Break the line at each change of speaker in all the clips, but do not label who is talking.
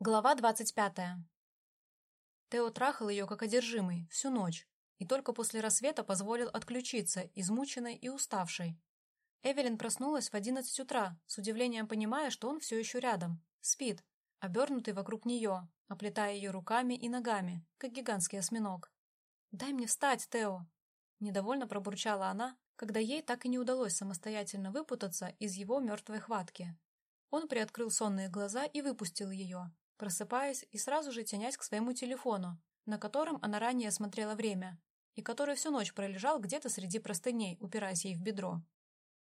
Глава двадцать пятая. Тео трахал ее как одержимый всю ночь и только после рассвета позволил отключиться, измученной и уставшей. Эвелин проснулась в одиннадцать утра, с удивлением понимая, что он все еще рядом, спит, обернутый вокруг нее, оплетая ее руками и ногами, как гигантский осьминог. «Дай мне встать, Тео!» Недовольно пробурчала она, когда ей так и не удалось самостоятельно выпутаться из его мертвой хватки. Он приоткрыл сонные глаза и выпустил ее, просыпаясь и сразу же тянясь к своему телефону, на котором она ранее смотрела время, и который всю ночь пролежал где-то среди простыней, упираясь ей в бедро.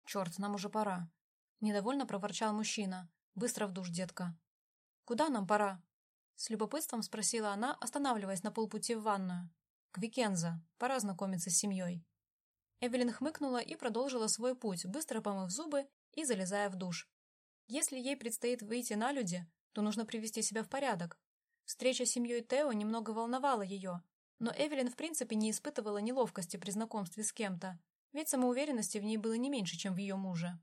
«Черт, нам уже пора!» Недовольно проворчал мужчина. «Быстро в душ, детка!» «Куда нам пора?» С любопытством спросила она, останавливаясь на полпути в ванную. «К Викенза. Пора знакомиться с семьей». Эвелин хмыкнула и продолжила свой путь, быстро помыв зубы и залезая в душ. Если ей предстоит выйти на люди, то нужно привести себя в порядок. Встреча с семьей Тео немного волновала ее, но Эвелин в принципе не испытывала неловкости при знакомстве с кем-то, ведь самоуверенности в ней было не меньше, чем в ее муже.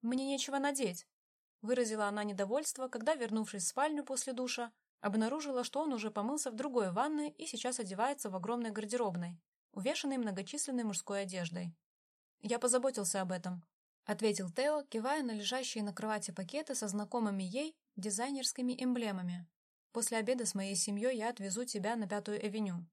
«Мне нечего надеть», — выразила она недовольство, когда, вернувшись в спальню после душа, обнаружила, что он уже помылся в другой ванной и сейчас одевается в огромной гардеробной, увешанной многочисленной мужской одеждой. «Я позаботился об этом», — ответил Тео, кивая на лежащие на кровати пакеты со знакомыми ей дизайнерскими эмблемами. После обеда с моей семьей я отвезу тебя на Пятую Эвеню.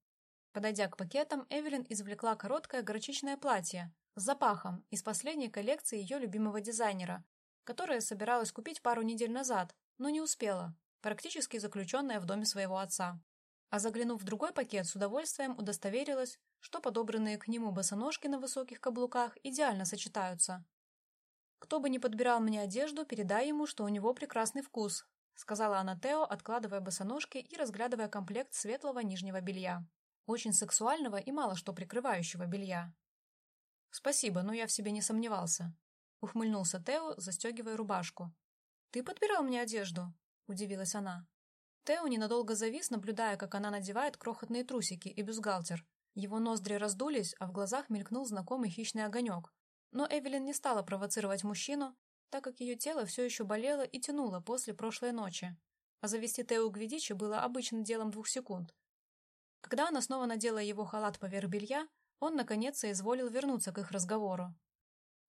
Подойдя к пакетам, Эвелин извлекла короткое горчичное платье с запахом из последней коллекции ее любимого дизайнера, которое собиралась купить пару недель назад, но не успела, практически заключенная в доме своего отца. А заглянув в другой пакет, с удовольствием удостоверилась, что подобранные к нему босоножки на высоких каблуках идеально сочетаются. Кто бы ни подбирал мне одежду, передай ему, что у него прекрасный вкус, сказала она Тео, откладывая босоножки и разглядывая комплект светлого нижнего белья. Очень сексуального и мало что прикрывающего белья. Спасибо, но я в себе не сомневался. Ухмыльнулся Тео, застегивая рубашку. Ты подбирал мне одежду? Удивилась она. Тео ненадолго завис, наблюдая, как она надевает крохотные трусики и бюстгальтер. Его ноздри раздулись, а в глазах мелькнул знакомый хищный огонек, но Эвелин не стала провоцировать мужчину, так как ее тело все еще болело и тянуло после прошлой ночи, а завести Тео Гвидичи было обычным делом двух секунд. Когда она снова надела его халат поверх белья, он, наконец, соизволил вернуться к их разговору.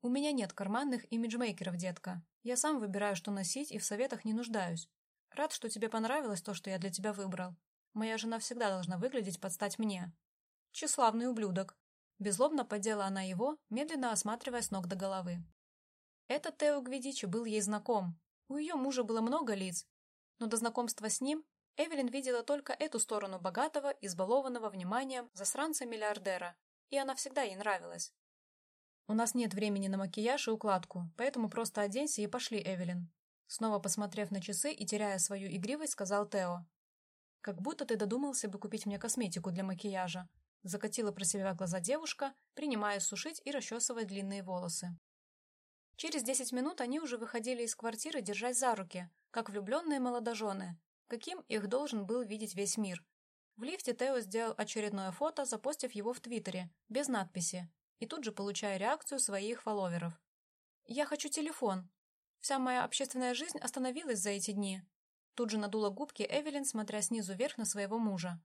«У меня нет карманных имиджмейкеров, детка. Я сам выбираю, что носить, и в советах не нуждаюсь. Рад, что тебе понравилось то, что я для тебя выбрал. Моя жена всегда должна выглядеть под стать мне». «Тщеславный ублюдок», Безлобно поддела она его, медленно осматривая с ног до головы. Этот Тео Гвидичи был ей знаком. У ее мужа было много лиц, но до знакомства с ним Эвелин видела только эту сторону богатого, избалованного вниманием засранца-миллиардера, и она всегда ей нравилась. «У нас нет времени на макияж и укладку, поэтому просто оденься и пошли, Эвелин». Снова посмотрев на часы и теряя свою игривость, сказал Тео. «Как будто ты додумался бы купить мне косметику для макияжа. Закатила про себя глаза девушка, принимая сушить и расчесывать длинные волосы. Через десять минут они уже выходили из квартиры, держась за руки, как влюбленные молодожены, каким их должен был видеть весь мир. В лифте Тео сделал очередное фото, запостив его в Твиттере, без надписи, и тут же получая реакцию своих фолловеров. «Я хочу телефон. Вся моя общественная жизнь остановилась за эти дни». Тут же надула губки Эвелин, смотря снизу вверх на своего мужа.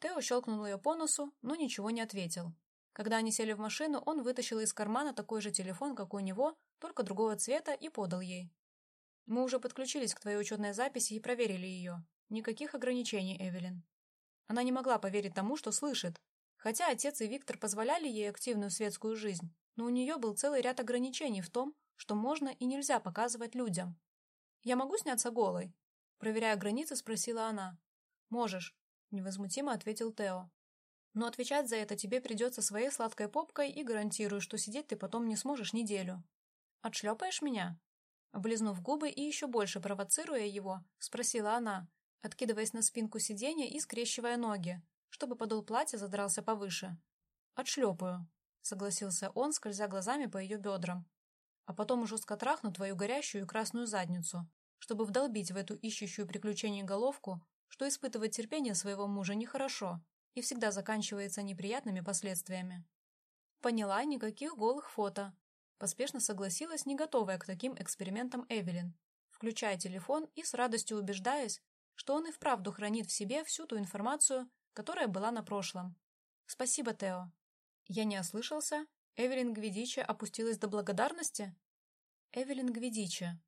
Тео щелкнул ее по носу, но ничего не ответил. Когда они сели в машину, он вытащил из кармана такой же телефон, как у него, только другого цвета, и подал ей. «Мы уже подключились к твоей учетной записи и проверили ее. Никаких ограничений, Эвелин». Она не могла поверить тому, что слышит. Хотя отец и Виктор позволяли ей активную светскую жизнь, но у нее был целый ряд ограничений в том, что можно и нельзя показывать людям. «Я могу сняться голой?» Проверяя границы, спросила она. «Можешь. — невозмутимо ответил Тео. «Но отвечать за это тебе придется своей сладкой попкой и гарантирую, что сидеть ты потом не сможешь неделю. Отшлепаешь меня?» Облизнув губы и еще больше провоцируя его, спросила она, откидываясь на спинку сиденья и скрещивая ноги, чтобы подол платья задрался повыше. «Отшлепаю», — согласился он, скользя глазами по ее бедрам. «А потом жестко трахну твою горящую и красную задницу, чтобы вдолбить в эту ищущую приключений головку что испытывать терпение своего мужа нехорошо и всегда заканчивается неприятными последствиями. Поняла никаких голых фото. Поспешно согласилась, не готовая к таким экспериментам Эвелин, включая телефон и с радостью убеждаясь, что он и вправду хранит в себе всю ту информацию, которая была на прошлом. Спасибо, Тео. Я не ослышался? Эвелин Гвидича опустилась до благодарности? Эвелин Гвидича.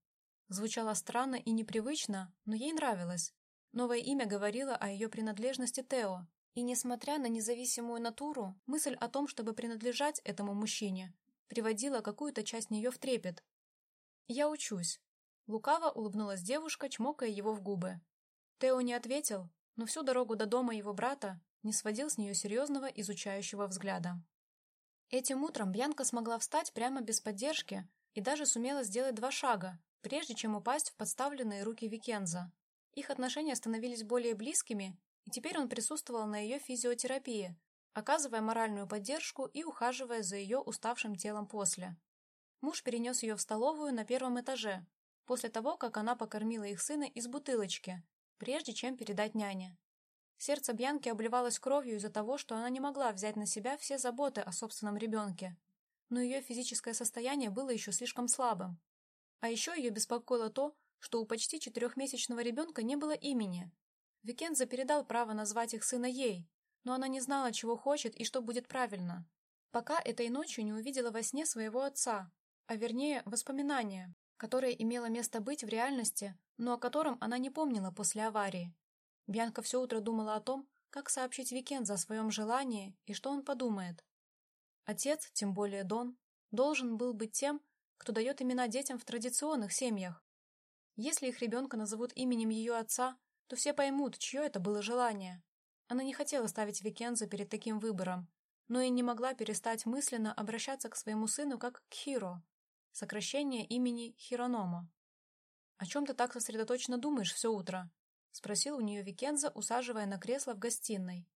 Звучало странно и непривычно, но ей нравилось. Новое имя говорило о ее принадлежности Тео, и, несмотря на независимую натуру, мысль о том, чтобы принадлежать этому мужчине, приводила какую-то часть нее в трепет. «Я учусь». Лукаво улыбнулась девушка, чмокая его в губы. Тео не ответил, но всю дорогу до дома его брата не сводил с нее серьезного изучающего взгляда. Этим утром Бьянка смогла встать прямо без поддержки и даже сумела сделать два шага, прежде чем упасть в подставленные руки Викенза. Их отношения становились более близкими, и теперь он присутствовал на ее физиотерапии, оказывая моральную поддержку и ухаживая за ее уставшим телом после. Муж перенес ее в столовую на первом этаже, после того, как она покормила их сына из бутылочки, прежде чем передать няне. Сердце Бьянки обливалось кровью из-за того, что она не могла взять на себя все заботы о собственном ребенке. Но ее физическое состояние было еще слишком слабым. А еще ее беспокоило то, что у почти четырехмесячного ребенка не было имени. Викенза передал право назвать их сына ей, но она не знала, чего хочет и что будет правильно. Пока этой ночью не увидела во сне своего отца, а вернее воспоминания, которое имело место быть в реальности, но о котором она не помнила после аварии. Бьянка все утро думала о том, как сообщить Викенза о своем желании и что он подумает. Отец, тем более Дон, должен был быть тем, кто дает имена детям в традиционных семьях. Если их ребенка назовут именем ее отца, то все поймут, чье это было желание. Она не хотела ставить Викенза перед таким выбором, но и не могла перестать мысленно обращаться к своему сыну как к Хиро, сокращение имени Хиронома. «О чем ты так сосредоточенно думаешь все утро?» — спросил у нее Викенза, усаживая на кресло в гостиной.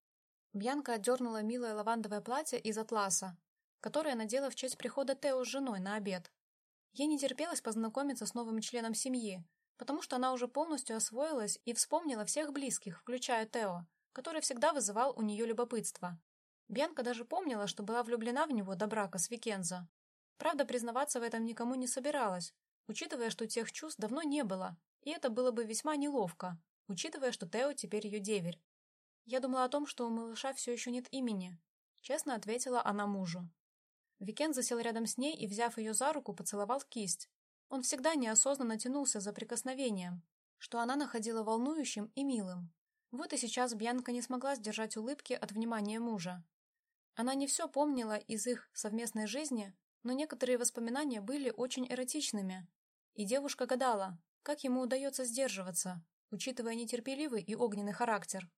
Бьянка отдернула милое лавандовое платье из атласа, которое надела в честь прихода Тео с женой на обед. Ей не терпелось познакомиться с новым членом семьи, потому что она уже полностью освоилась и вспомнила всех близких, включая Тео, который всегда вызывал у нее любопытство. Бьянка даже помнила, что была влюблена в него до брака с Викензо. Правда, признаваться в этом никому не собиралась, учитывая, что тех чувств давно не было, и это было бы весьма неловко, учитывая, что Тео теперь ее деверь. Я думала о том, что у малыша все еще нет имени. Честно ответила она мужу. Викензо сел рядом с ней и, взяв ее за руку, поцеловал кисть. Он всегда неосознанно тянулся за прикосновением, что она находила волнующим и милым. Вот и сейчас Бьянка не смогла сдержать улыбки от внимания мужа. Она не все помнила из их совместной жизни, но некоторые воспоминания были очень эротичными. И девушка гадала, как ему удается сдерживаться, учитывая нетерпеливый и огненный характер.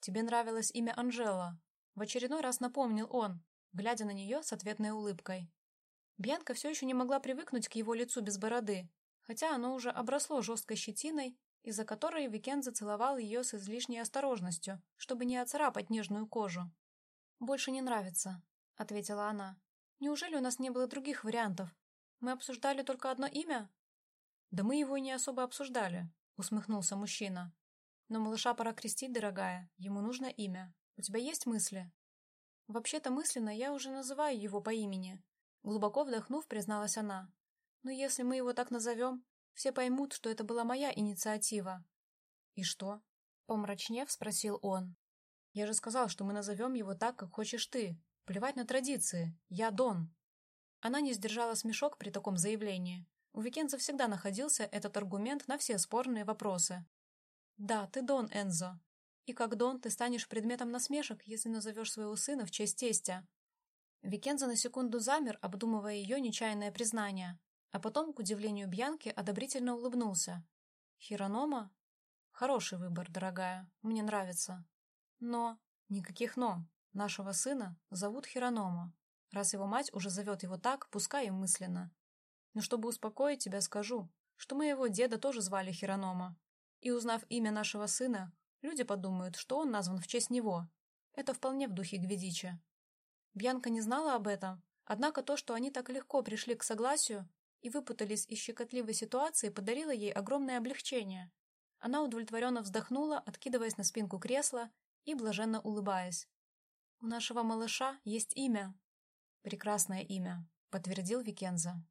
«Тебе нравилось имя Анжела», — в очередной раз напомнил он, глядя на нее с ответной улыбкой. Бьянка все еще не могла привыкнуть к его лицу без бороды, хотя оно уже обросло жесткой щетиной, из-за которой Викензо целовал ее с излишней осторожностью, чтобы не оцарапать нежную кожу. «Больше не нравится», — ответила она. «Неужели у нас не было других вариантов? Мы обсуждали только одно имя?» «Да мы его и не особо обсуждали», — усмехнулся мужчина. «Но малыша пора крестить, дорогая. Ему нужно имя. У тебя есть мысли?» «Вообще-то мысленно я уже называю его по имени», — глубоко вдохнув, призналась она. «Но если мы его так назовем, все поймут, что это была моя инициатива». «И что?» — помрачнев спросил он. «Я же сказал, что мы назовем его так, как хочешь ты. Плевать на традиции. Я Дон». Она не сдержала смешок при таком заявлении. У Викенза всегда находился этот аргумент на все спорные вопросы. «Да, ты Дон, Энзо. И как Дон ты станешь предметом насмешек, если назовешь своего сына в честь тестя». Викенза на секунду замер, обдумывая ее нечаянное признание, а потом, к удивлению Бьянки, одобрительно улыбнулся. «Хиронома? Хороший выбор, дорогая, мне нравится. Но... Никаких «но». Нашего сына зовут Хиронома. Раз его мать уже зовет его так, пускай и мысленно. Но чтобы успокоить тебя, скажу, что моего деда тоже звали Хиронома. И узнав имя нашего сына, люди подумают, что он назван в честь него. Это вполне в духе Гведича. Бьянка не знала об этом, однако то, что они так легко пришли к согласию и выпутались из щекотливой ситуации, подарило ей огромное облегчение. Она удовлетворенно вздохнула, откидываясь на спинку кресла и блаженно улыбаясь. «У нашего малыша есть имя». «Прекрасное имя», — подтвердил Викенза.